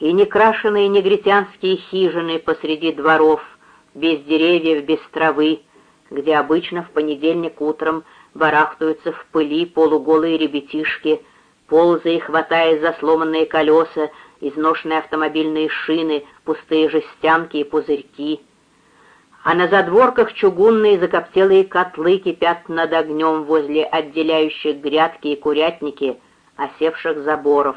и некрашенные негритянские хижины посреди дворов, без деревьев, без травы, где обычно в понедельник утром барахтаются в пыли полуголые ребятишки, ползая и хватая за сломанные колеса, изношенные автомобильные шины, пустые жестянки и пузырьки. А на задворках чугунные закоптелые котлы кипят над огнем возле отделяющих грядки и курятники осевших заборов,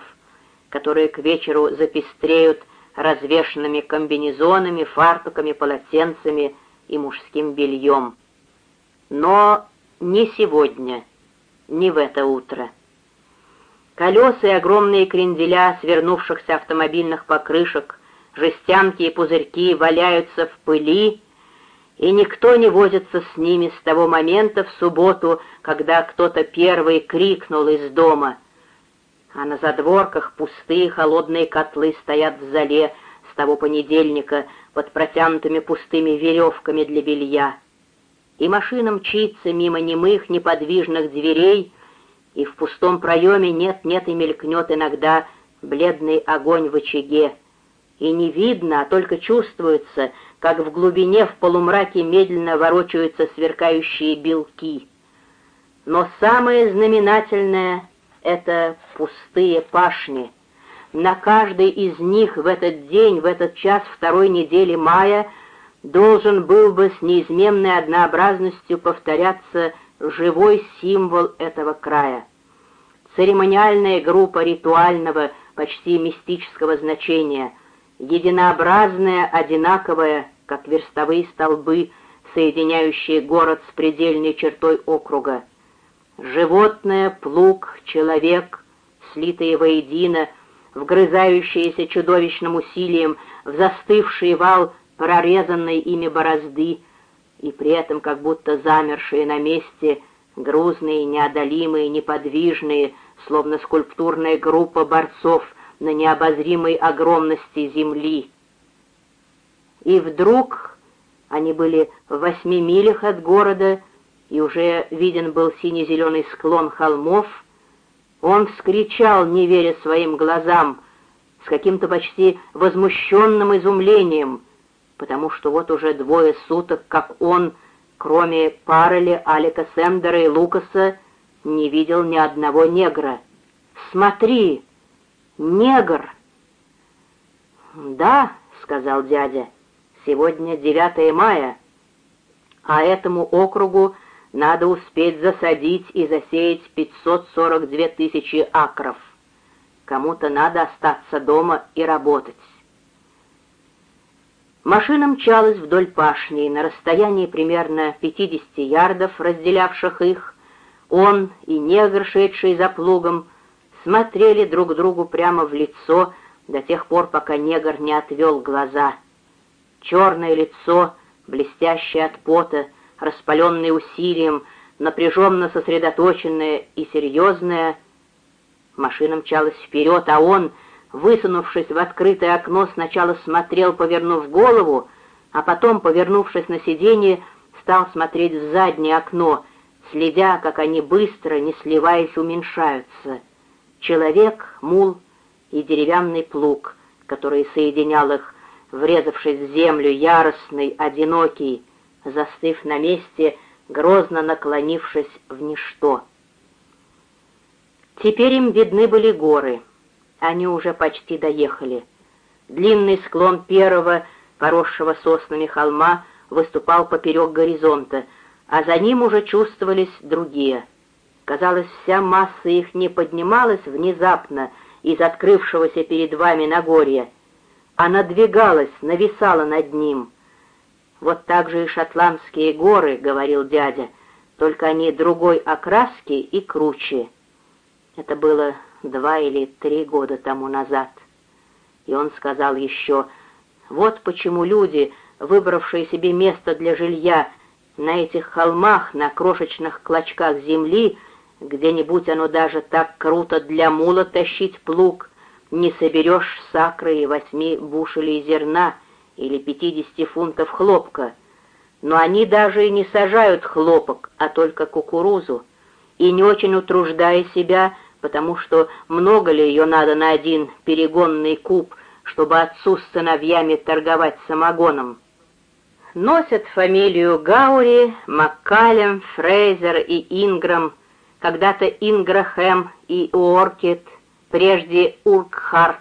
которые к вечеру запестреют развешенными комбинезонами, фартуками, полотенцами и мужским бельем. Но не сегодня, не в это утро. Колеса и огромные кренделя свернувшихся автомобильных покрышек, жестянки и пузырьки валяются в пыли, и никто не возится с ними с того момента в субботу, когда кто-то первый крикнул из дома. А на задворках пустые холодные котлы стоят в зале с того понедельника под протянутыми пустыми веревками для белья. И машина мчится мимо немых неподвижных дверей, и в пустом проеме нет-нет и мелькнет иногда бледный огонь в очаге. И не видно, а только чувствуется, как в глубине в полумраке медленно ворочаются сверкающие белки. Но самое знаменательное — это пустые пашни. На каждой из них в этот день, в этот час второй недели мая должен был бы с неизменной однообразностью повторяться живой символ этого края. Церемониальная группа ритуального, почти мистического значения, единообразная, одинаковая, как верстовые столбы, соединяющие город с предельной чертой округа. Животное, плуг, человек, слитые воедино, вгрызающиеся чудовищным усилием в застывший вал прорезанной ими борозды, и при этом как будто замершие на месте, грузные, неодолимые, неподвижные, словно скульптурная группа борцов на необозримой огромности земли. И вдруг они были в восьми милях от города, и уже виден был сине-зеленый склон холмов, он вскричал, не веря своим глазам, с каким-то почти возмущенным изумлением — потому что вот уже двое суток, как он, кроме Паррелли, Алика Сендера и Лукаса, не видел ни одного негра. «Смотри! Негр!» «Да», — сказал дядя, — «сегодня 9 мая, а этому округу надо успеть засадить и засеять 542 тысячи акров. Кому-то надо остаться дома и работать». Машина мчалась вдоль пашни, и на расстоянии примерно 50 ярдов, разделявших их, он и негр, шедший за плугом, смотрели друг другу прямо в лицо до тех пор, пока негр не отвел глаза. Черное лицо, блестящее от пота, распаленное усилием, напряженно сосредоточенное и серьезное. Машина мчалась вперед, а он — высунувшись в открытое окно, сначала смотрел, повернув голову, а потом, повернувшись на сиденье, стал смотреть в заднее окно, следя, как они быстро, не сливаясь, уменьшаются. Человек, мул и деревянный плуг, который соединял их, врезавшись в землю, яростный, одинокий, застыв на месте, грозно наклонившись в ничто. Теперь им видны были горы — они уже почти доехали. Длинный склон первого, поросшего соснами холма, выступал поперек горизонта, а за ним уже чувствовались другие. Казалось, вся масса их не поднималась внезапно из открывшегося перед вами Нагорья, а надвигалась, нависала над ним. «Вот так же и шотландские горы», — говорил дядя, — «только они другой окраски и круче». Это было два или три года тому назад. И он сказал еще, вот почему люди, выбравшие себе место для жилья на этих холмах, на крошечных клочках земли, где-нибудь оно даже так круто для мула тащить плуг, не соберешь сакры и восьми бушелей зерна или пятидесяти фунтов хлопка. Но они даже и не сажают хлопок, а только кукурузу, и не очень утруждая себя, потому что много ли ее надо на один перегонный куб чтобы отцу с сыновьями торговать самогоном. Носят фамилию Гаури, Маккалем, Фрейзер и Инграм, когда-то Инграхэм и Уоркет, прежде Уркхарт.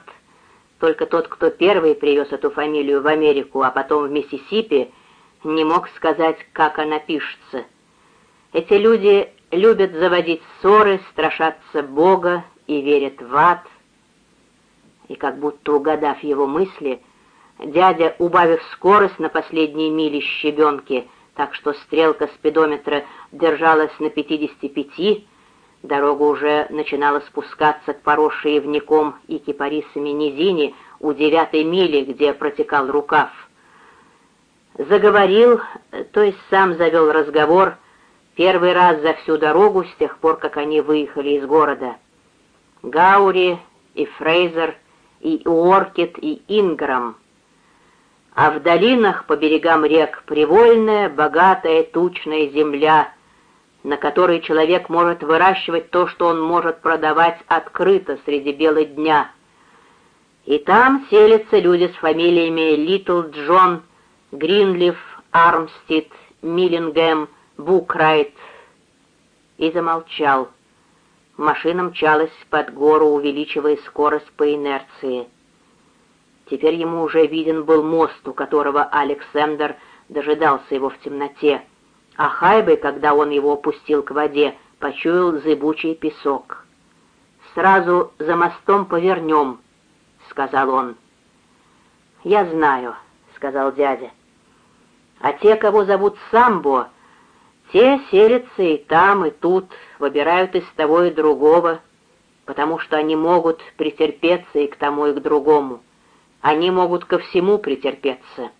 Только тот, кто первый привез эту фамилию в Америку, а потом в Миссисипи, не мог сказать, как она пишется. Эти люди любят заводить ссоры, страшатся Бога и верят в ад. И как будто угадав его мысли, дядя, убавив скорость на последней миле щебенки, так что стрелка спидометра держалась на 55, дорога уже начинала спускаться к поросшей ивняком и кипарисами низине у девятой мили, где протекал рукав. Заговорил, то есть сам завел разговор, первый раз за всю дорогу с тех пор, как они выехали из города. Гаури и Фрейзер, и Уоркет, и Инграм. А в долинах по берегам рек привольная, богатая, тучная земля, на которой человек может выращивать то, что он может продавать открыто среди бела дня. И там селятся люди с фамилиями Литл Джон, Гринлиф, Армстид, Миллингем, Букрайт. И замолчал. Машина мчалась под гору, увеличивая скорость по инерции. Теперь ему уже виден был мост, у которого Александр дожидался его в темноте, а Хайбы, когда он его опустил к воде, почуял зыбучий песок. «Сразу за мостом повернем», — сказал он. «Я знаю», — сказал дядя. «А те, кого зовут Самбо, — те селятся и там, и тут, выбирают из того и другого, потому что они могут претерпеться и к тому, и к другому. Они могут ко всему претерпеться.